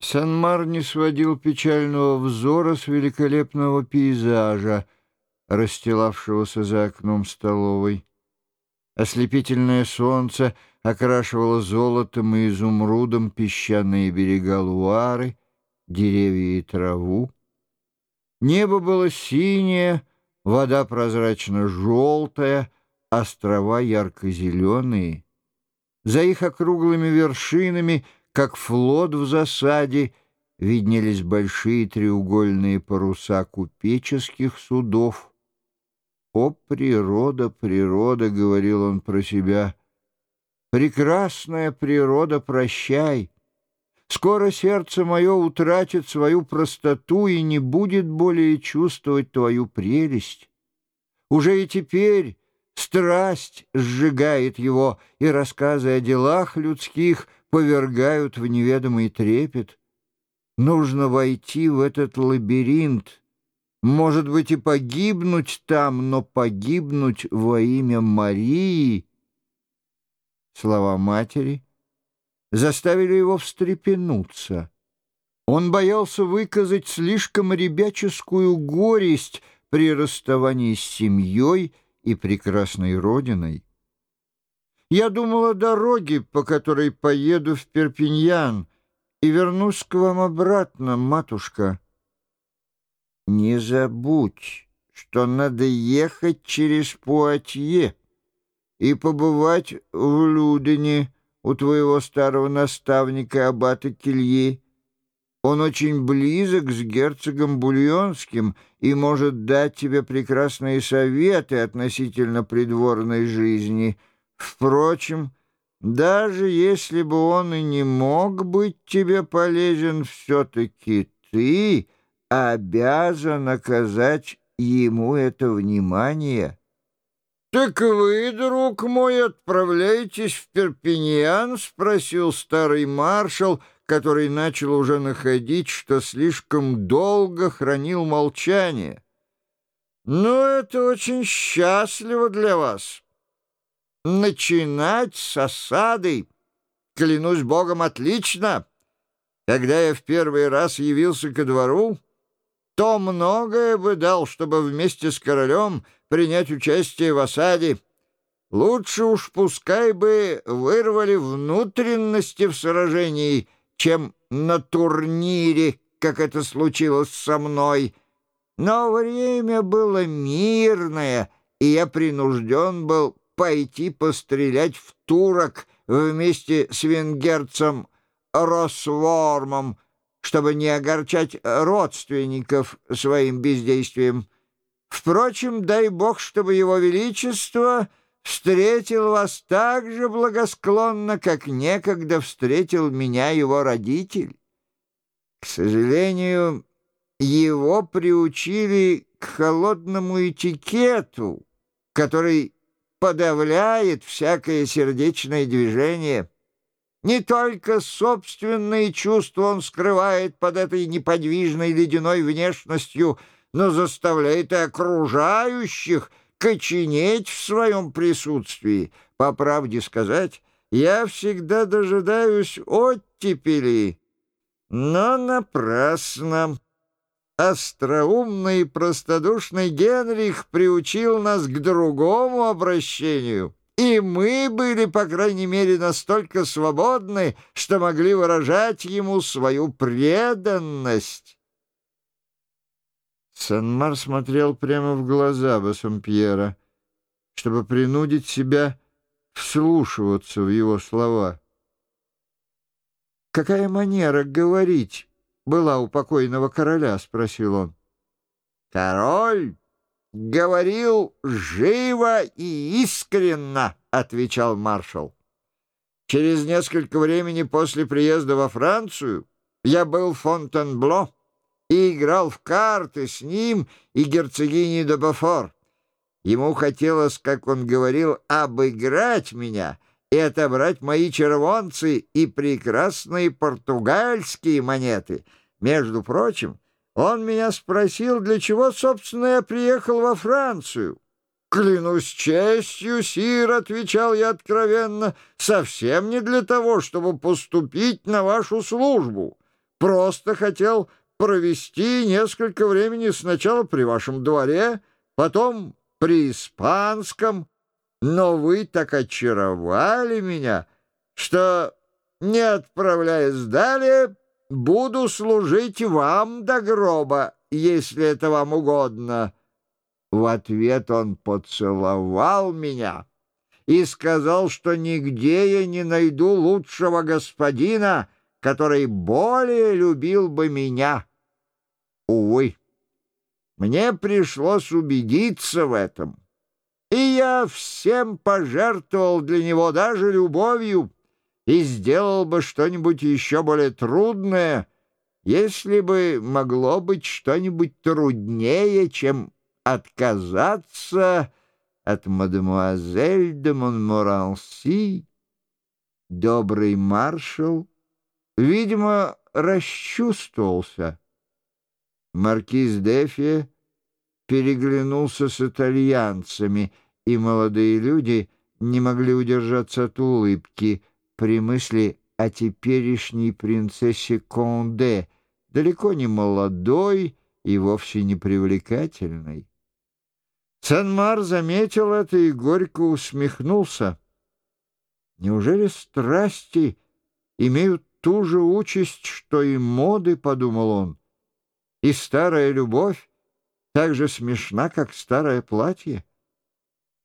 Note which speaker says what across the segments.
Speaker 1: Санмар не сводил печального взора с великолепного пейзажа, расстилавшегося за окном столовой. Ослепительное солнце окрашивало золотом и изумрудом песчаные берега Луары, деревья и траву. Небо было синее, вода прозрачно-желтая, острова ярко-зеленые. За их округлыми вершинами — как флот в засаде, виднелись большие треугольные паруса купеческих судов. «О, природа, природа!» — говорил он про себя. «Прекрасная природа, прощай! Скоро сердце мое утратит свою простоту и не будет более чувствовать твою прелесть. Уже и теперь страсть сжигает его, и рассказы о делах людских — повергают в неведомый трепет. Нужно войти в этот лабиринт, может быть, и погибнуть там, но погибнуть во имя Марии. Слова матери заставили его встрепенуться. Он боялся выказать слишком ребяческую горесть при расставании с семьей и прекрасной родиной. Я думал о дороге, по которой поеду в Перпиньян, и вернусь к вам обратно, матушка. Не забудь, что надо ехать через Пуатье и побывать в Людене у твоего старого наставника Аббата Кельи. Он очень близок с герцогом Бульонским и может дать тебе прекрасные советы относительно придворной жизни — Впрочем, даже если бы он и не мог быть тебе полезен, все-таки ты обязан оказать ему это внимание. «Так вы, друг мой, отправляетесь в Перпиньян?» — спросил старый маршал, который начал уже находить, что слишком долго хранил молчание. «Ну, это очень счастливо для вас». Начинать с осады, клянусь богом, отлично. Когда я в первый раз явился ко двору, то многое бы дал, чтобы вместе с королем принять участие в осаде. Лучше уж пускай бы вырвали внутренности в сражении, чем на турнире, как это случилось со мной. Но время было мирное, и я принужден был пойти пострелять в турок вместе с венгерцем Росвормом, чтобы не огорчать родственников своим бездействием. Впрочем, дай бог, чтобы его величество встретил вас так же благосклонно, как некогда встретил меня его родитель. К сожалению, его приучили к холодному этикету, который подавляет всякое сердечное движение. Не только собственные чувства он скрывает под этой неподвижной ледяной внешностью, но заставляет и окружающих коченеть в своем присутствии. По правде сказать, я всегда дожидаюсь оттепели, но напрасно. Остроумный и простодушный Генрих приучил нас к другому обращению, и мы были, по крайней мере, настолько свободны, что могли выражать ему свою преданность. Санмар смотрел прямо в глаза Бассомпьера, чтобы принудить себя вслушиваться в его слова. «Какая манера говорить?» Была у покойного короля?» — спросил он. «Король говорил живо и искренно», — отвечал маршал. «Через несколько времени после приезда во Францию я был в Фонтенбло и играл в карты с ним и герцогиней де Бофор. Ему хотелось, как он говорил, обыграть меня» и отобрать мои червонцы и прекрасные португальские монеты — между прочим, он меня спросил, для чего, собственно, я приехал во Францию. «Клянусь честью, сир», — отвечал я откровенно, — «совсем не для того, чтобы поступить на вашу службу. просто хотел провести несколько времени сначала при вашем дворе, потом при испанском, но вы так очаровали меня, что, не отправляясь далее, буду служить вам до гроба, если это вам угодно». В ответ он поцеловал меня и сказал, что нигде я не найду лучшего господина, который более любил бы меня. Увы, мне пришлось убедиться в этом, и я всем пожертвовал для него даже любовью и сделал бы что-нибудь еще более трудное, если бы могло быть что-нибудь труднее, чем отказаться от мадемуазель де Монморанси. Добрый маршал, видимо, расчувствовался. Маркиз Дефи переглянулся с итальянцами, и молодые люди не могли удержаться от улыбки при мысли о теперешней принцессе Конде, далеко не молодой и вовсе не привлекательной. Сен-Мар заметил это и горько усмехнулся. Неужели страсти имеют ту же участь, что и моды, — подумал он, — и старая любовь так же смешна, как старое платье?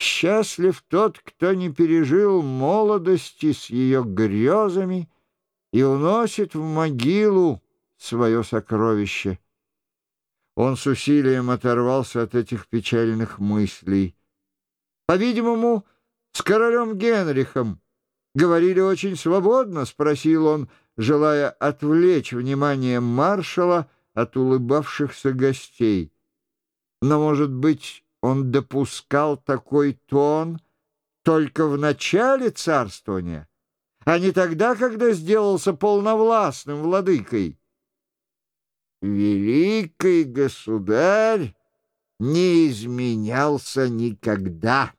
Speaker 1: Счастлив тот, кто не пережил молодости с ее грезами и уносит в могилу свое сокровище. Он с усилием оторвался от этих печальных мыслей. По-видимому, с королем Генрихом говорили очень свободно, — спросил он, желая отвлечь внимание маршала от улыбавшихся гостей. Но, может быть, он допускал такой тон только в начале царствования, а не тогда, когда сделался полновластным владыкой. Великий государь не изменялся никогда.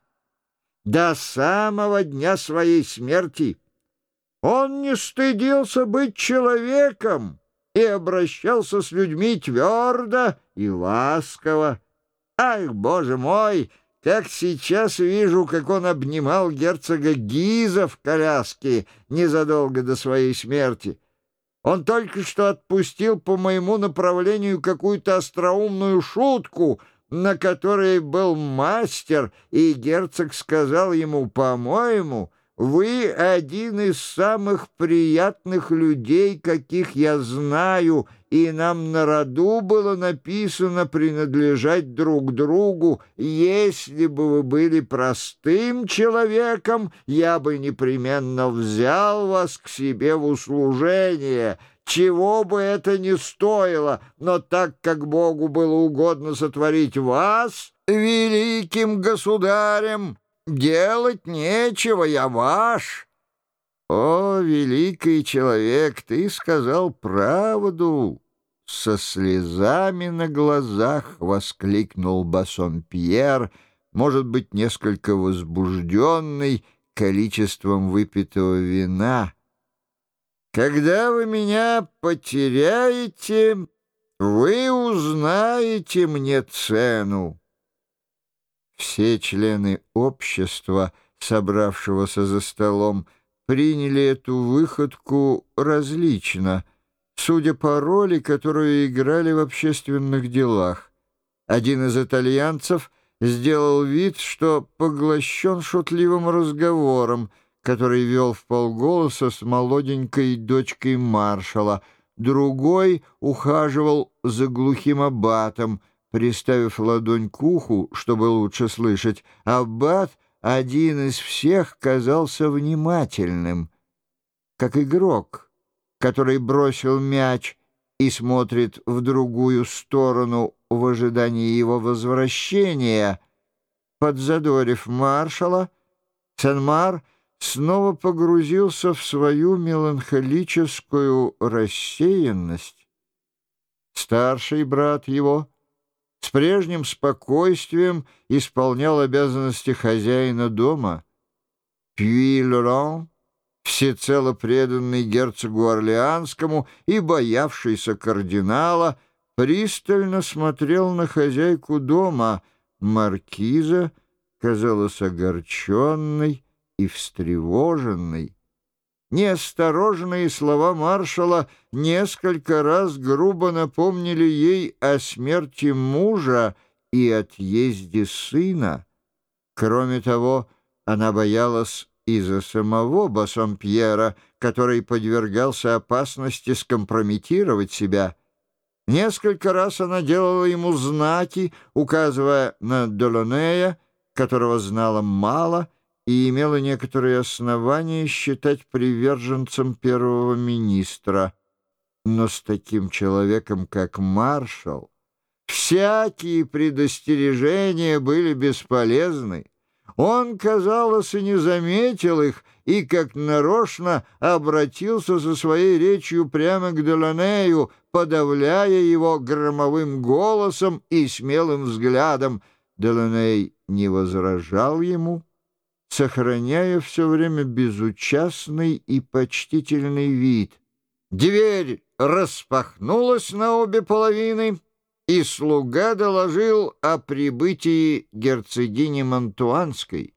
Speaker 1: До самого дня своей смерти он не стыдился быть человеком и обращался с людьми твердо и ласково. Ах, боже мой, как сейчас вижу, как он обнимал герцога Гиза в коляске незадолго до своей смерти. Он только что отпустил по моему направлению какую-то остроумную шутку, на которой был мастер, и герцог сказал ему, «По-моему, вы один из самых приятных людей, каких я знаю, и нам на роду было написано принадлежать друг другу. Если бы вы были простым человеком, я бы непременно взял вас к себе в услужение» чего бы это ни стоило, но так как Богу было угодно сотворить вас великим государем, делать нечего, я ваш. О, великий человек, ты сказал правду. Со слезами на глазах воскликнул Бассон Пьер, может быть, несколько возбужденный количеством выпитого вина. Когда вы меня потеряете, вы узнаете мне цену. Все члены общества, собравшегося за столом, приняли эту выходку различно, судя по роли, которую играли в общественных делах. Один из итальянцев сделал вид, что поглощен шутливым разговором, который вел в полголоса с молоденькой дочкой маршала, другой ухаживал за глухим аббатом, приставив ладонь к уху, чтобы лучше слышать. Аббат, один из всех, казался внимательным, как игрок, который бросил мяч и смотрит в другую сторону в ожидании его возвращения. Подзадорив маршала, Сен-Мар — снова погрузился в свою меланхолическую рассеянность. Старший брат его с прежним спокойствием исполнял обязанности хозяина дома. Пюи-Лоран всецело преданный герцогу Орлеанскому и боявшийся кардинала, пристально смотрел на хозяйку дома. Маркиза казалась огорченной и встревоженной. Неосторожные слова маршала несколько раз грубо напомнили ей о смерти мужа и отъезде сына. Кроме того, она боялась и за самого Бассампьера, который подвергался опасности скомпрометировать себя. Несколько раз она делала ему знаки, указывая на Делонея, которого знала мало, и имела некоторые основания считать приверженцем первого министра. Но с таким человеком, как маршал, всякие предостережения были бесполезны. Он, казалось, и не заметил их, и как нарочно обратился со своей речью прямо к Деланею, подавляя его громовым голосом и смелым взглядом. Деланей не возражал ему, сохраняя все время безучастный и почтительный вид. Дверь распахнулась на обе половины, и слуга доложил о прибытии герцогини Монтуанской.